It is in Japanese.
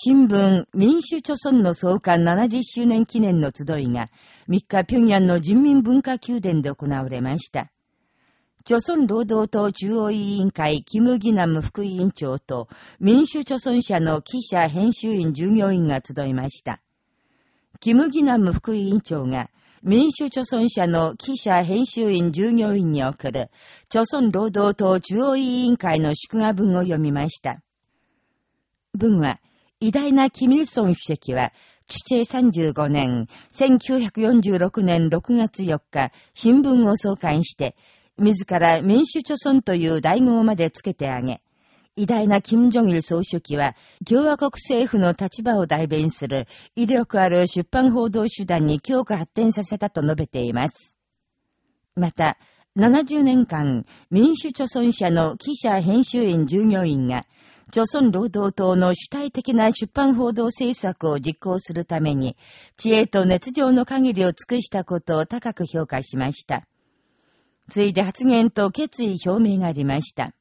新聞民主著村の創刊70周年記念の集いが3日平壌の人民文化宮殿で行われました。朝鮮労働党中央委員会キム・ギナム副委員長と民主著村社の記者編集員従業員が集いました。キム・ギナム副委員長が民主著村社の記者編集員従業員に送る、朝鮮労働党中央委員会の祝賀文を読みました。文は、偉大なキミルソン主席は、父へ35年、1946年6月4日、新聞を創刊して、自ら民主著村という大号までつけてあげ、偉大な金正日総書記は、共和国政府の立場を代弁する威力ある出版報道手段に強化発展させたと述べています。また、70年間、民主著村社の記者編集員従業員が、朝鮮労働党の主体的な出版報道政策を実行するために、知恵と熱情の限りを尽くしたことを高く評価しました。ついで発言と決意表明がありました。